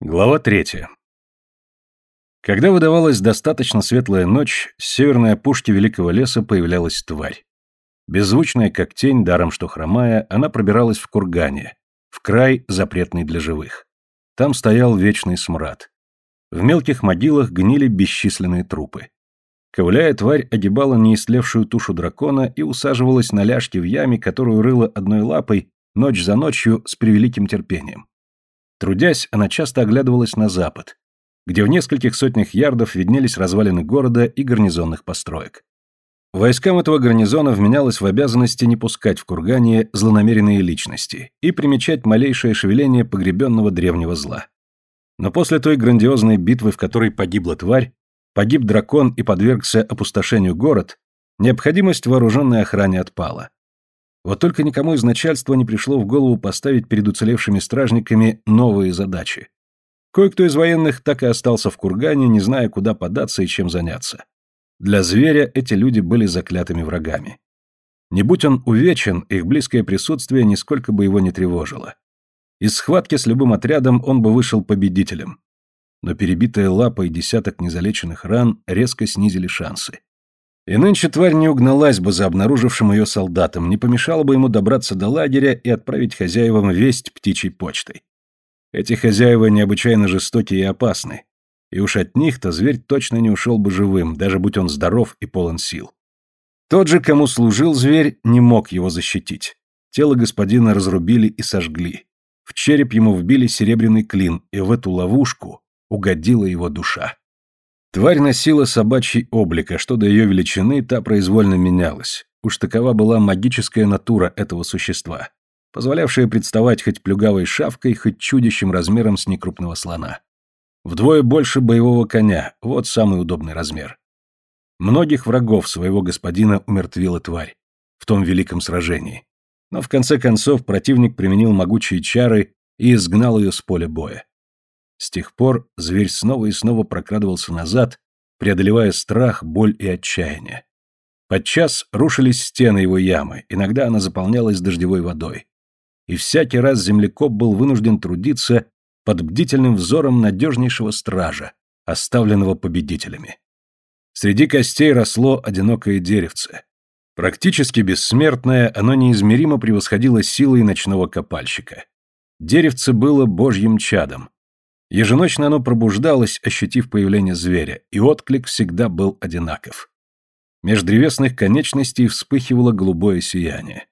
Глава третья. Когда выдавалась достаточно светлая ночь, с северной опушки великого леса появлялась тварь. Беззвучная, как тень, даром что хромая, она пробиралась в кургане, в край, запретный для живых. Там стоял вечный смрад. В мелких могилах гнили бесчисленные трупы. Ковыляя, тварь огибала неистлевшую тушу дракона и усаживалась на ляжке в яме, которую рыла одной лапой, ночь за ночью, с превеликим терпением. Трудясь, она часто оглядывалась на запад, где в нескольких сотнях ярдов виднелись развалины города и гарнизонных построек. Войскам этого гарнизона вменялось в обязанности не пускать в кургане злонамеренные личности и примечать малейшее шевеление погребенного древнего зла. Но после той грандиозной битвы, в которой погибла тварь, погиб дракон и подвергся опустошению город, необходимость вооруженной охране отпала. Вот только никому из начальства не пришло в голову поставить перед уцелевшими стражниками новые задачи. Кое-кто из военных так и остался в кургане, не зная, куда податься и чем заняться. Для зверя эти люди были заклятыми врагами. Не будь он увечен, их близкое присутствие нисколько бы его не тревожило. Из схватки с любым отрядом он бы вышел победителем. Но перебитая лапа и десяток незалеченных ран резко снизили шансы. И нынче тварь не угналась бы за обнаружившим ее солдатом, не помешала бы ему добраться до лагеря и отправить хозяевам весть птичьей почтой. Эти хозяева необычайно жестокие и опасны, и уж от них-то зверь точно не ушел бы живым, даже будь он здоров и полон сил. Тот же, кому служил зверь, не мог его защитить. Тело господина разрубили и сожгли. В череп ему вбили серебряный клин, и в эту ловушку угодила его душа. Тварь носила собачий облик, а что до ее величины, та произвольно менялась. Уж такова была магическая натура этого существа, позволявшая представать хоть плюгавой шавкой, хоть чудищем размером с некрупного слона. Вдвое больше боевого коня, вот самый удобный размер. Многих врагов своего господина умертвила тварь в том великом сражении. Но в конце концов противник применил могучие чары и изгнал ее с поля боя. С тех пор зверь снова и снова прокрадывался назад, преодолевая страх, боль и отчаяние. Подчас рушились стены его ямы, иногда она заполнялась дождевой водой. И всякий раз землекоп был вынужден трудиться под бдительным взором надежнейшего стража, оставленного победителями. Среди костей росло одинокое деревце. Практически бессмертное, оно неизмеримо превосходило силой ночного копальщика. Деревце было божьим чадом, Еженочно оно пробуждалось, ощутив появление зверя, и отклик всегда был одинаков. Меж древесных конечностей вспыхивало голубое сияние.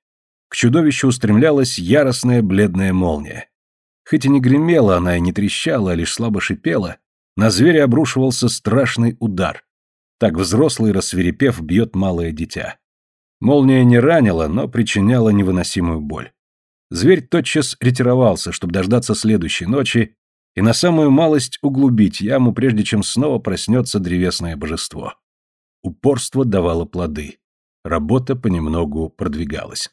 К чудовищу устремлялась яростная бледная молния. Хоть и не гремела она и не трещала, а лишь слабо шипела, на зверя обрушивался страшный удар. Так взрослый, рассверепев, бьет малое дитя. Молния не ранила, но причиняла невыносимую боль. Зверь тотчас ретировался, чтобы дождаться следующей ночи и на самую малость углубить яму, прежде чем снова проснется древесное божество. Упорство давало плоды. Работа понемногу продвигалась.